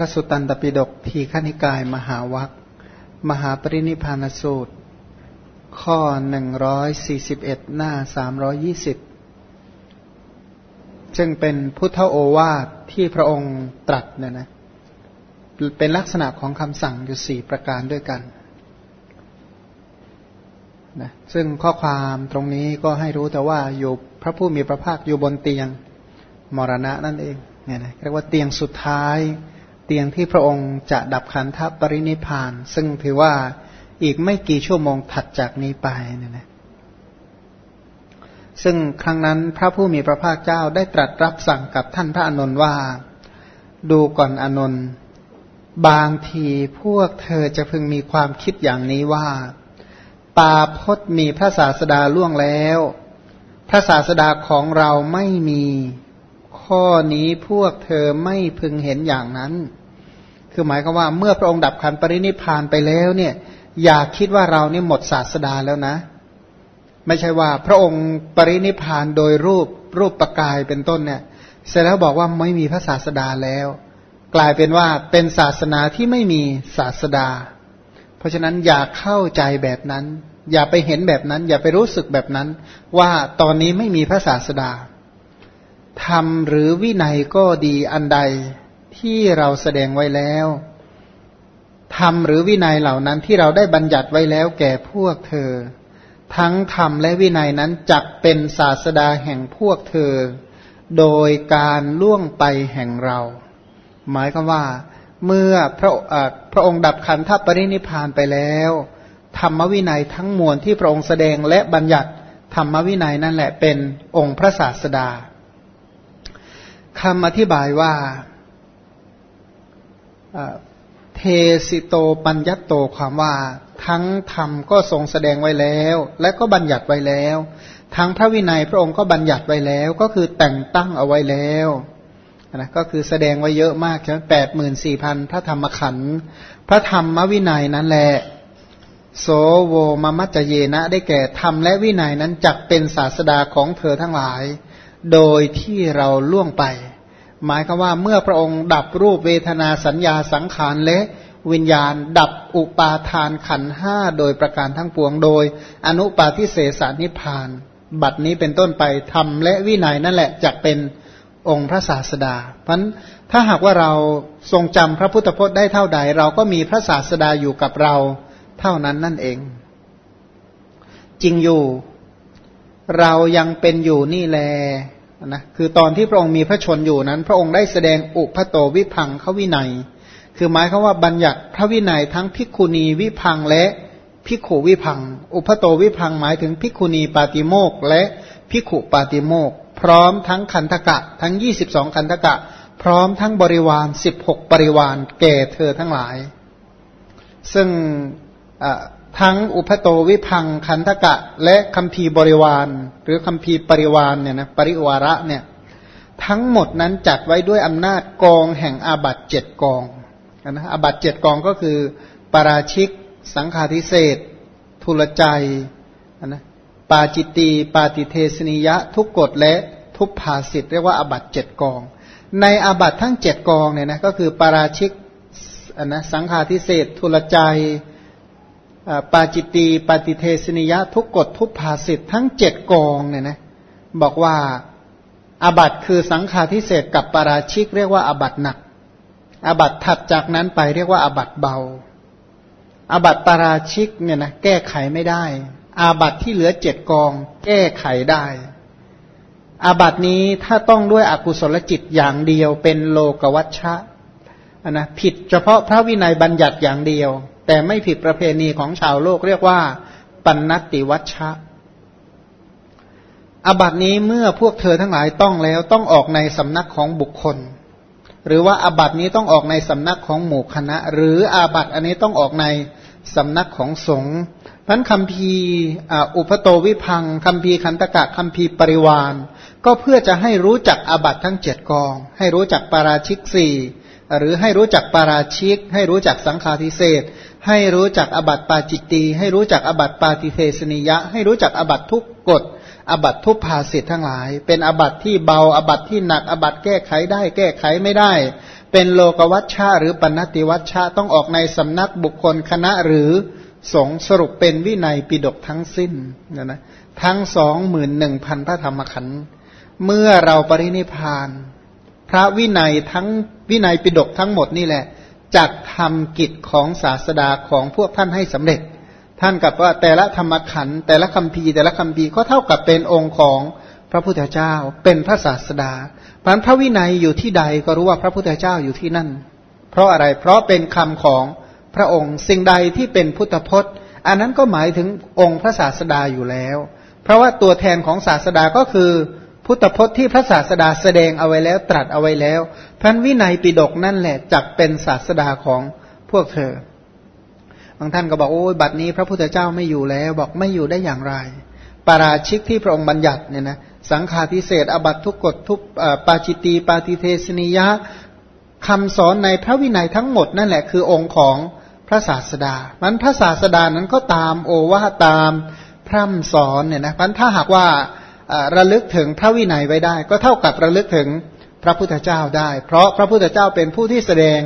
ระสุตตันตปิฎกทีขณิกายมหาวัคมหาปรินิพานสูตร ข้อหนึ่งร้อยสี่สิบเอ็ดหน้าสามร้อยี่สิบซึ่งเป็นพุทธโอวาทที่พระองค์ตรัสเนี่ยนะ เป็นลักษณะของคำสั่งอยู่สี่ประการด้วยกันนะซึ่งข้อความตรงนี้ก็ให้รู้แต่ว่าอยู่พระผู้มีพระภาคอยู่บนเตียงมรณะนั่นเองเนี่ยนะเรียกว่าเตียงสุดท้าย เตียงที่พระองค์จะดับขันธปรินิพาน ซึ่งถือว่าอีกไม่กี่ชั่วโมงถัดจากนี้ไปเนี่ยนะซึ่งครั้งนั้นพระผู้มีพระภาคเจ้าได้ตรัสรับสั่งกับท่านพระอนุนว่า ดูก่อนอนุนบางทีพวกเธอจะพึงมีความคิดอย่างนี้ว่าปาพศมีพระศาสดาล่วงแล้ว พระศาสดาของเราไม่มี ข้อนี้พวกเธอไม่พึงเห็นอย่างนั้น คือหมายความว่าเมื่อพระองค์ดับขันปรินิพานไปแล้วเนี่ย อย่าคิดว่าเราเนี่หมดศาสดาแล้วนะ ไม่ใช่ว่าพระองค์ปรินิพานโดยรูปรูปประกายเป็นต้นเนี่ย เสร็จแล้วบอกว่าไม่มีพระศาสดาแล้ว กลายเป็นว่าเป็นศาสนาที่ไม่มีศาสดา เพราะฉะนั้นอย่าเข้าใจแบบนั้น อย่าไปเห็นแบบนั้น อย่าไปรู้สึกแบบนั้น ว่าตอนนี้ไม่มีพระศาสดาธรรมหรือวินัยก็ดีอันใด ที่เราแสดงไว้แล้วธรรมหรือวินัยเหล่านั้นที่เราได้บัญญัติไว้แล้วแก่พวกเธอ ทั้งธรรมและวินัยนั้นจักเป็นศาสดาแห่งพวกเธอ โดยการล่วงไปแห่งเรา หมายความว่า เมื่อพระพระองค์ดับขันธปรินิพานไปแล้ว ธรรมวินัยทั้งมวลที่พระองค์แสดงและบัญญัติธรรมวินัยนั่นแหละเป็นองค์พระศาสดาคำอธิบายว่า เทสิโตปัญญโตความว่าทั้งธรรมก็ทรงแสดงไว้แล้ว และก็บัญญัติไว้แล้ว ทั้งพระวินัยพระองค์ก็บัญญัติไว้แล้ว ก็คือแต่งตั้งเอาไว้แล้วนะก็คือแสดงไว้เยอะมากใช่ไหมแปดหมื่นสี่พันพระธรรมขันธ์พระธรรมวินัยนั้นแหละโสโวมมัจเจเยนะ ได้แก่ธรรมและวินัยนั้นจักเป็นศาสดาของเธอทั้งหลาย โดยที่เราล่วงไป หมายคือว่าเมื่อพระองค์ดับรูปเวทนาสัญญาสังขารและวิญญาณ ดับอุปาทานขันห้าโดยประการทั้งปวงโดย อนุปาทิเสสานิพาน บัดนี้เป็นต้นไปทำและวินัยนั่นแหละจะเป็นองค์พระศาสดา เพราะถ้าหากว่าเราทรงจำพระพุทธพจน์ได้เท่าใด เราก็มีพระศาสดาอยู่กับเราเท่านั้นนั่นเอง จริงอยู่ เรายังเป็นอยู่นี่แล นะคือตอนที่พระองค์มีพระชนอยู่นั้น พระองค์ได้แสดงอุพโตวิพังขวินัย คือหมายคือว่าบัญญัติพระวินัยทั้งพิกุณีวิพังและพิขุวิพัง อุพโตวิพังหมายถึงพิกุณีปาติโมกและพิขุปาติโมก พร้อมทั้งคันธกะ ทั้งยี่สิบสองคันธกะ พร้อมทั้งบริวารสิบหกบริวารแก่เธอทั้งหลาย ซึ่ง ทั้งอุพโตวิพังคันธกะ และคัมภีบริวาร หรือคัมภีปริวารเนี่ยนะปริวาระเนี่ยทั้งหมดนั้นจัดไว้ด้วยอำนาจกองแห่งอาบัตเจ็ดกองนะอาบัติเจ็ดกองก็คือ ปาราชิก สังฆาทิเสสถุลลัจจัยนะปาจิตตีย์ปาฏิเทสนียะ ทุกกฏและทุพภาสิตเรียกว่าอาบัติเจ็ดกอง ในอาบัติทั้งเจ็ดกองเนี่ยนะก็คือปาราชิกนะสังฆาทิเสสถุลลัจจัย ปาจิตตีย์ปาฏิเทสนียะทุกกฏทุพภาสิตทั้งเจ็ดกองเนี่ยนะบอกว่าอาบัติคือสังฆาทิเสสกับปาราชิกเรียกว่าอาบัติหนักอาบัตถัดจากนั้นไปเรียกว่าอาบัตเบาอาบัตปาราชิกเนี่ยนะแก้ไขไม่ได้ อาบัตที่เหลือเจ็ดกอง แก้ไขได้ อาบัตนี้ถ้าต้องด้วยอกุศลจิตอย่างเดียวเป็นโลกวัชชะนะผิดเฉพาะพระวินัยบัญญัติอย่างเดียว แต่ไม่ผิดประเพณีของชาวโลกเรียกว่า ปันนติวัชชะอบัตินี้เมื่อพวกเธอทั้งหลายต้องแล้วต้องออกในสำนักของบุคคล หรือว่าอาบัตินี้ต้องออกในสำนักของหมู่คณะ หรืออาบัติอันนี้ต้องออกในสำนักของสงฆ์พันคำพีอุปโตวิพังคำพีคันตกะคำพีปริวาน ก็เพื่อจะให้รู้จักอาบัติทั้งเจ็ดกอง ให้รู้จักปาราชิกสี่ หรือให้รู้จักปาราชิก ให้รู้จักสังฆาทิเศษให้รู้จักอบัตปาจิตตีให้รู้จักอบัตปาติเทสนิยะ ให้รู้จักอบัตทุกกฎอบัตทุกภาสิทธ์ทั้งหลาย เป็นอบัตที่เบา อบัตที่หนัก อบัตแก้ไขได้แก้ไขไม่ได้ เป็นโลกวัชชะหรือปณติวัชชะต้องออกในสำนักบุคคลคณะหรือสงสรุปเป็นวินัยปิดกทั้งสิ้นนะนะทั้งสองหมื่นหนึ่งพันพระธรรมขันธ์เมื่อเราปรินิพาน พระวินัยทั้งวินัยปิดกทั้งหมดนี่แหละจักทำกิจของศาสดาของพวกท่านให้สำเร็จ ท่านกับว่าแต่ละธรรมขันแต่ละคำพีแต่ละคำพีก็เท่ากับเป็นองค์ของพระพุทธเจ้า เป็นพระศาสดาพระพระวินัยอยู่ที่ใดก็รู้ว่าพระพุทธเจ้าอยู่ที่นั่น เพราะอะไรเพราะเป็นคำของพระองค์สิ่งใดที่เป็นพุทธพจน์ อันนั้นก็หมายถึงองค์พระศาสดาอยู่แล้ว เพราะว่าตัวแทนของศาสดาก็คือ พุทธพจน์ที่พระศาสดาแสดงเอาไว้แล้ว ตรัสเอาไว้แล้วพันวินัยปิดกนั่นแหละจักเป็นศาสดาของพวกเธอบางท่านก็บอกโอ้ยบัดนี้พระพุทธเจ้าไม่อยู่แล้วบอกไม่อยู่ได้อย่างไร ปาราชิกที่พระองค์บัญญัติเนี่ยนะสังฆาทิเศษอบัตทุกกฎทุกปาจิตีปาติเทสนิยะคำสอนในพระวินัยทั้งหมดนั่นแหละคือองค์ของพระศาสดามันพระศาสดานั้นก็ตามโอวาตามพร่ำสอนเนี่ยนะมันถ้าหากว่า ระลึกถึงพระวินัยไว้ได้ ก็เท่ากับระลึกถึงพระพุทธเจ้าได้ เพราะพระพุทธเจ้าเป็นผู้ที่แสดง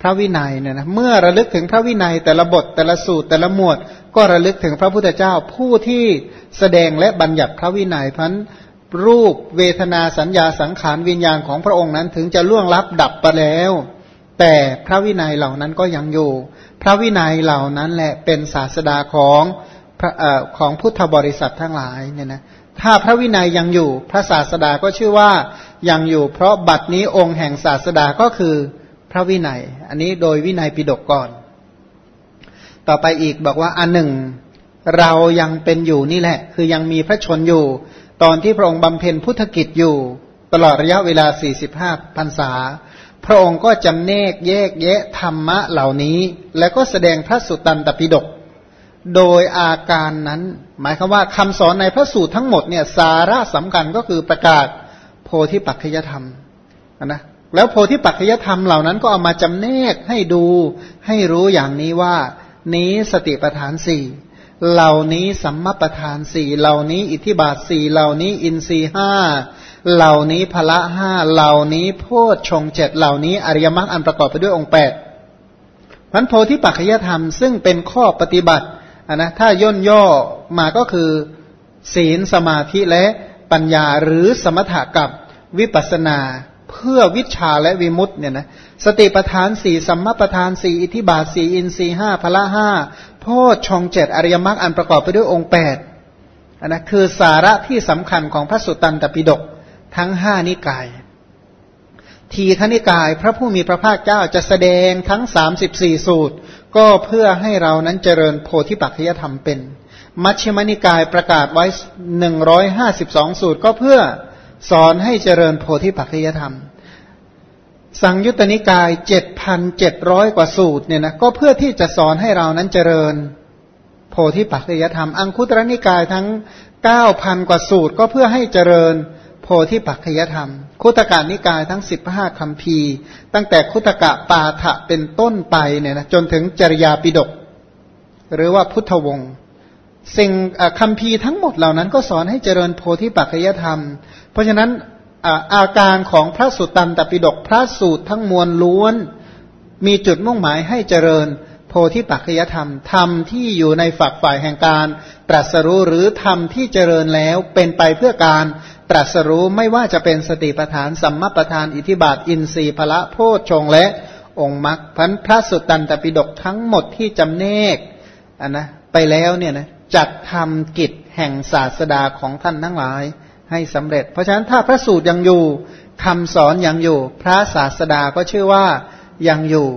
พระวินัยเนี่ยนะเมื่อระลึกถึงพระวินัยแต่ละบทแต่ละสูตรแต่ละหมวด ก็ระลึกถึงพระพุทธเจ้าผู้ที่แสดงและบัญญัติพระวินัยพันรูปเวทนาสัญญาสังขารวิญญาณของพระองค์นั้นถึงจะล่วงลับดับไปแล้ว แต่พระวินัยเหล่านั้นก็ยังอยู่ พระวินัยเหล่านั้นแหละเป็นศาสดาของพระของพุทธบริษัททั้งหลายเนี่ยนะ ถ้าพระวินัยยังอยู่ พระศาสดาก็ชื่อว่ายังอยู่ เพราะบัดนี้องค์แห่งศาสดาก็คือพระวินัย อันนี้โดยวินัยปิดกก่อน ต่อไปอีกบอกว่าอันหนึ่ง เรายังเป็นอยู่นี่แหละ คือยังมีพระชนอยู่ ตอนที่พระองค์บำเพ็ญพุทธกิจอยู่ ตลอดระยะเวลา 45พรรษา พระองค์ก็จำเนกแยกแยะธรรมะเหล่านี้ แล้วก็แสดงพระสุตตันตปิฎก โดยอาการนั้น หมายคือว่าคำสอนในพระสูตรทั้งหมดเนี่ยสาระสำคัญก็คือประกาศโพธิปัจจยธรรมนะแล้วโพธิปัจจยธรรมเหล่านั้นก็เอามาจำแนกให้ดูให้รู้อย่างนี้ว่า นี้สติปัฏฐานสี่เหล่านี้สัมมาประธานสี่เหล่านี้อิทธิบาทสี่เหล่านี้อินทรีห้าเหล่านี้พละห้าเหล่านี้โพชฌงเจ็ดเหล่านี้อริยมรรคอันประกอบไปด้วยองค์แปดพันโพธิปัจจยธรรมซึ่งเป็นข้อปฏิบัติ นะถ้าย่นย่อมาก็คือ ศีลสมาธิและปัญญาหรือสมถะกับวิปัสนาเพื่อวิชาและวิมุตต์เนี่ยนะสติปทานสี่สัมมาปทานสี่อิทิบาทสี่อินทรีห้าพละห้าโพชฌงเจ็ดอริยมรรคอันประกอบไปด้วยองค์แปดอันนะคือสาระที่สำคัญของพระสุตตันตปิฎกทั้งห้านิกาย ทีฆนิกายพระผู้มีพระภาคเจ้าจะแสดงทั้งสามสิบสี่สูตร ก็เพื่อให้เรานั้นเจริญโพธิปัจจยธรรมเป็น มัชฌิมนิกายประกาศไว้หนึ่งร้อยห้าสิบสองสูตร ก็เพื่อสอนให้เจริญโพธิปัจจยธรรม สังยุตตนิกายเจ็ดพันเจ็ดร้อยกว่าสูตรเนี่ยนะก็เพื่อที่จะสอนให้เรานั้นเจริญโพธิปัจจยธรรม อังคุตรนิกายทั้งเก้าพันกว่าสูตร ก็เพื่อให้เจริญ โพธิปัจจยธรรม คุตกานิกายทั้งสิบห้าคำพีตั้งแต่คุตกะปาฐะเป็นต้นไปเนี่ยนะจนถึงจริยาปิดก หรือว่าพุทธวงศ์สิ่งคำพีทั้งหมดเหล่านั้นก็สอนให้เจริญโพธิปัจจยธรรม เพราะฉะนั้นอาการของพระสุตตันตปิฎกพระสูตรทั้งมวลล้วน มีจุดมุ่งหมายให้เจริญโพธิปัจจยธรรมธรรมที่อยู่ในฝักฝ่ายแห่งการตรัสรู้หรือธรรมที่เจริญแล้วเป็นไปเพื่อการ ตรัสรู้ไม่ว่าจะเป็นสติปัฏฐาน สัมมาปัฏฐาน อิทิบาท อินทรีย์พละโพชฌงและองค์มรรคพันพระสุตตันตปิฎกทั้งหมดที่จำเนกอันนะไปแล้วเนี่ยนะจัดทำกิจแห่งศาสดาของท่านทั้งหลายให้สำเร็จ เพราะฉะนั้นถ้าพระสูตรยังอยู่คำสอนยังอยู่ พระศาสดาก็ชื่อว่ายังอยู่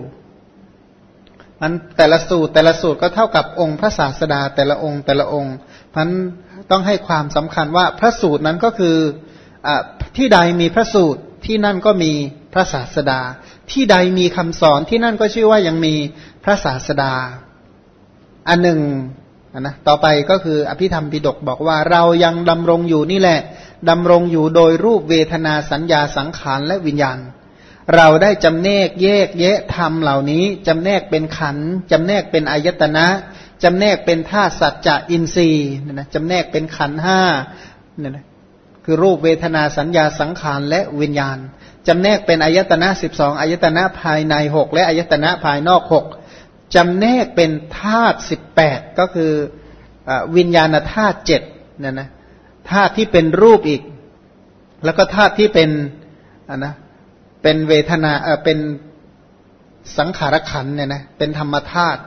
มันแต่ละสูตรแต่ละสูตรก็เท่ากับองค์พระศาสดาแต่ละองค์แต่ละองค์พัน ต้องให้ความสำคัญว่าพระสูตรนั้นก็คืออที่ใดมีพระสูตรที่นั่นก็มีพระศาสดา ที่ใดมีคำสอนที่นั่นก็ชื่อว่ายังมีพระศาสดา อันหนึ่งนะต่อไปก็คืออภิธรรมปิดกบอกว่าเรายังดำรงอยู่นี่แหละดำรงอยู่โดยรูปเวทนาสัญญาสังขารและวิญญาณ เราได้จำแนกแยกแยะธรรมเหล่านี้จำแนกเป็นขันจำแนกเป็นอายตนะ จำแนกเป็นธาตุสัจจะอินทรีย์นะจำแนกเป็นขันห้าเนี่ยนะคือรูปเวทนาสัญญาสังขารและวิญญาณ จำแนกเป็นอายตนะสิบสองอายตนะภายในหกและอายตนะภายนอกหกจำแนกเป็นธาตุสิบแปดก็คืออวิญญาณธาตุเจ็ดเนี่ยนะธาตุที่เป็นรูปอีก แล้วก็ธาตุที่เป็นอ่านะเป็นเวทนาเออเป็นสังขารขันเนี่ยนะเป็นธรรมธาตุ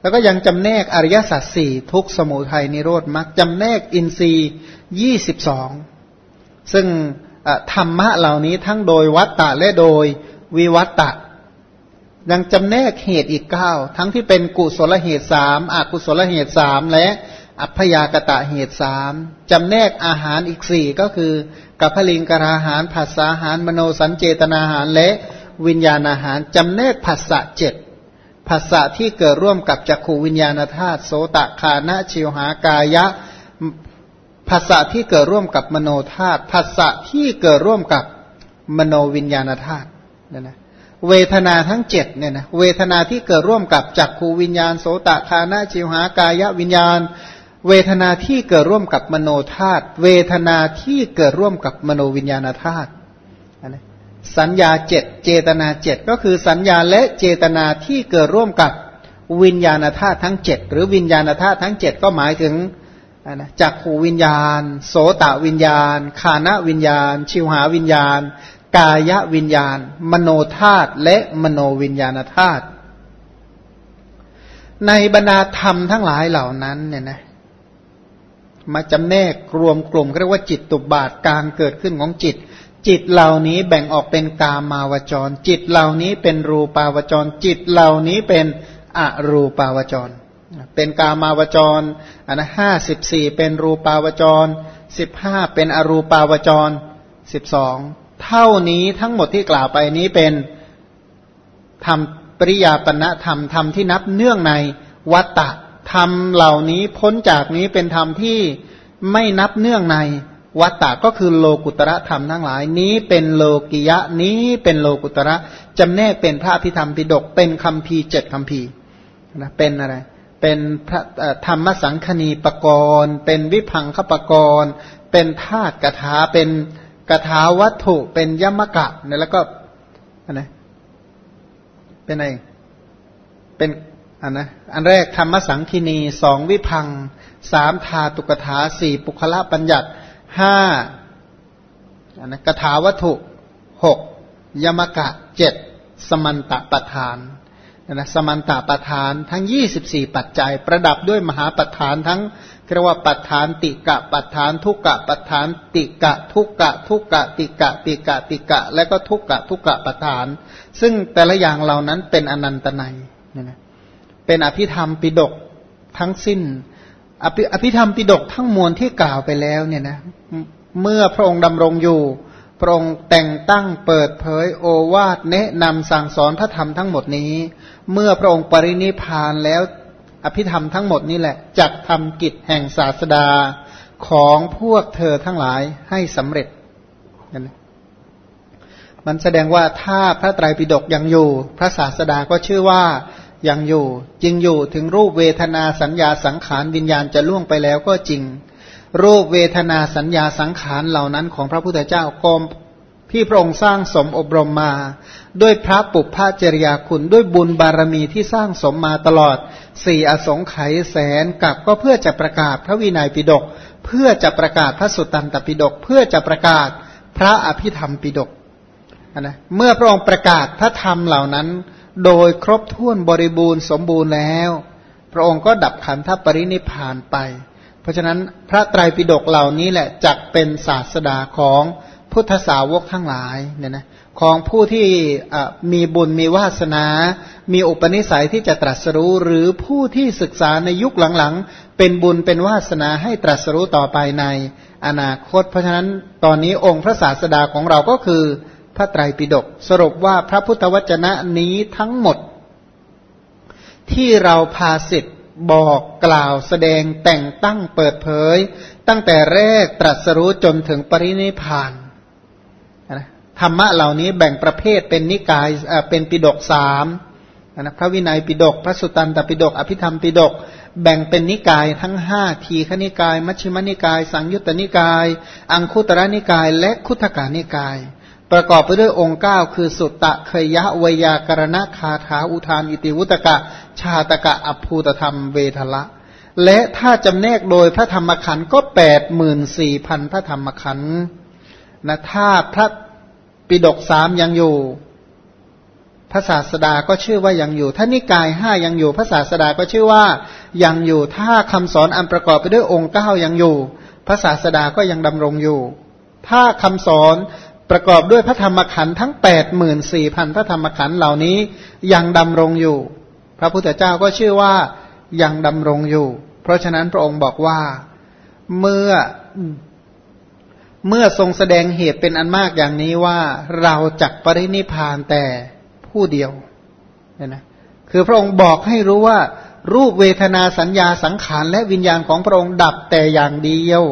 แล้วก็ยังจำแนกอริยสัจสี่ทุกสมุทัยนิโรธมรรคจำแนกอินทรีย์ยี่สิบสองซึ่งธรรมะเหล่านี้ทั้งโดยวัตตะและโดยวิวัตตะยังจำแนกเหตุอีกเก้าทั้งที่เป็นกุศลเหตุสามอกุศลเหตุสามและอัพยากตะเหตุสามจำแนกอาหารอีกสี่ก็คือกัพลิงกราหารผัสสาหารมโนสัญเจตนาหารและวิญญาณอาหารจำแนกผัสสะเจ็ด ผัสสะที่เกิดร่วมกับจักขูวิญญาณธาตุโสตคานะชิวหากายะภาษะที่เกิดร่วมกับมโนธาตุภาษะที่เกิดร่วมกับมโนวิญญาณธาตุเนี่ยนะเวทนาทั้งเจ็ดเนี่ยนะเวทนาที่เกิดร่วมกับจักขูวิญญาณโสตคานะจิวหากายะวิญญาณ เวทนาที่เกิดร่วมกับมโนธาตุเวทนาที่เกิดร่วมกับมโนวิญญาณธาตุ สัญญาเจ็ดเจตนาเจ็ดก็คือสัญญาและเจตนาที่เกิดร่วมกับวิญญาณธาตุทั้งเจ็ดหรือวิญญาณธาตุทั้งเจ็ดก็หมายถึงนะจักขูวิญญาณ โสตวิญญาณคานะวิญญาณ ชิวหาวิญญาณ กายวิญญาณ มโนธาตุและมโนวิญญาณธาตุในบรรดาธรรมทั้งหลายเหล่านั้นเนี่ยนะมาจำแนกรวมกลุ่มเรียกว่าจิตตุบาทการเกิดขึ้นของจิต จิตเหล่านี้แบ่งออกเป็นกามาวจร จิตเหล่านี้เป็นรูปาวจร จิตเหล่านี้เป็นอรูปาวจร เป็นกามาวจรอันนะห้าสิบสี่เป็นรูปาวจรสิบห้าเป็นอรูปาวจรสิบสองเท่านี้ทั้งหมดที่กล่าวไปนี้เป็นธรรมปริยาปณะธรรมธรรมที่นับเนื่องในวัตตะธรรมเหล่านี้พ้นจากนี้เป็นธรรมที่ไม่นับเนื่องใน วัตตะก็คือโลกุตระธรรมทั้งหลาย นี้เป็นโลกิยะนี้เป็นโลกุตระจำแนกเป็นพระพิธรรมปิดกเป็นคำพีเจ็ดคำพีนะเป็นอะไร เป็นพระธรรมสังคณีปกรณ์เป็นวิพังคปกรณ์เป็นธาตุกถาเป็นกถาวัตถุเป็นยมกะเนี่ยแล้วก็อันไหนเป็นอะไรเป็นอันนะอันแรกธรรมสังคีนีสองวิพังสามธาตุกถาสี่ปุคละปัญญัติ ห้านะกถาวัตถุหกยมกะเจ็ดสมันตะปทานนะสมันตาประธานทั้ง24ปัจจัย ประดับด้วยมหาปัฏฐานทั้งเรียกว่าปัฏฐานติกะปัฏฐานทุกกะปัฏฐานติกะ ทุกกะ ทุกกะ ติกะ ติกะ ติกะ และก็ทุกกะ ทุกกะปัฏฐาน ซึ่งแต่ละอย่างเหล่านั้นเป็นอนันตนัยเนี่ยนะเป็นอภิธรรมปิดกทั้งสิ้น อภิธรรมปิดกทั้งมวลที่กล่าวไปแล้วเนี่ยนะเมื่อพระองค์ดำรงอยู่ พระองค์แต่งตั้งเปิดเผยโอวาทแนะนำสั่งสอนพระธรรมทั้งหมดนี้ เมื่อพระองค์ปรินิพานแล้วอภิธรรมทั้งหมดนี่แหละจักทำกิจแห่งศาสดาของพวกเธอทั้งหลายให้สำเร็จนมันแสดงว่าถ้าพระไตรปิฎกยังอยู่ พระศาสดาก็ชื่อว่า ยังอยู่จึงอยู่ถึงรูปเวทนาสัญญาสังขารวิญญาณจะล่วงไปแล้วก็จริง รูปเวทนาสัญญาสังขารเหล่านั้นของพระพุทธเจ้ากรมที่พระองค์สร้างสมอบรมมา ด้วยพระปุพพจริยาคุณด้วยบุญบารมีที่สร้างสมมาตลอดสี่อสงไขยแสนกับก็เพื่อจะประกาศพระวินัยปิฎกเพื่อจะประกาศพระสุตตันตปิฎกเพื่อจะประกาศพระอภิธรรมปิฎกนะเมื่อพระองค์ประกาศพระธรรมเหล่านั้น โดยครบถ้วนบริบูรณ์สมบูรณ์แล้ว พระองค์ก็ดับขันธปรินิพานไป เพราะฉะนั้นพระไตรปิฎกเหล่านี้แหละจักเป็นศาสดาของพุทธสาวกทั้งหลายเนี่ยนะของผู้ที่มีบุญมีวาสนา มีอุปนิสัยที่จะตรัสรู้ หรือผู้ที่ศึกษาในยุคหลังๆ เป็นบุญเป็นวาสนาให้ตรัสรู้ต่อไปในอนาคต เพราะฉะนั้นตอนนี้องค์พระศาสดาของเราก็คือ พระไตรปิฎกสรุปว่าพระพุทธวจนะนี้ทั้งหมด ที่เราพาสิทธบอกกล่าวแสดงแต่งตั้งเปิดเผย ตั้งแต่แรกตรัสรู้จนถึงปรินิพานธรรมะเหล่านี้แบ่งประเภทเป็นนิกายเป็นปิดกสามนะพระวินัยปิดกพระสุตตันตปิดกอภิธรรมปิดกแบ่งเป็นนิกายทั้งห้าทีขนิกาย มัชฌิมนิกาย สังยุตตนิกาย อังคุตระนิกาย และคุตกานิกาย ประกอบไปด้วยองค์เก้าคือสุตตะเคยยะวยากรณะคาถาอุทานอิติวุตกะ ชาตกะอภูตธรรมเวทละ และถ้าจำแนกโดยพระธรรมขันธ์ก็แปดหมื่นสี่พันพระธรรมขันธ์นะถ้าพระปิดกสามยังอยู่พระศาสดาก็ชื่อว่ายังอยู่ ถ้านิกายห้ายังอยู่พระศาสดาก็ชื่อว่ายังอยู่ ถ้าคำสอนอันประกอบไปด้วยองค์เก้ายังอยู่พระศาสดาก็ยังดำรงอยู่ ถ้าคำสอน ประกอบด้วยพระธรรมขันธ์ทั้งแปดหมื่นสี่พันพระธรรมขันธ์เหล่านี้ยังดำรงอยู่ พระพุทธเจ้าก็ชื่อว่ายังดำรงอยู่ เพราะฉะนั้นพระองค์บอกว่าเมื่อเมื่อทรงแสดงเหตุเป็นอันมากอย่างนี้ว่าเราจักปรินิพานแต่ผู้เดียวเนี่ยนะคือพระองค์บอกให้รู้ว่า รูปเวทนาสัญญาสังขารและวิญญาณของพระองค์ดับแต่อย่างเดียว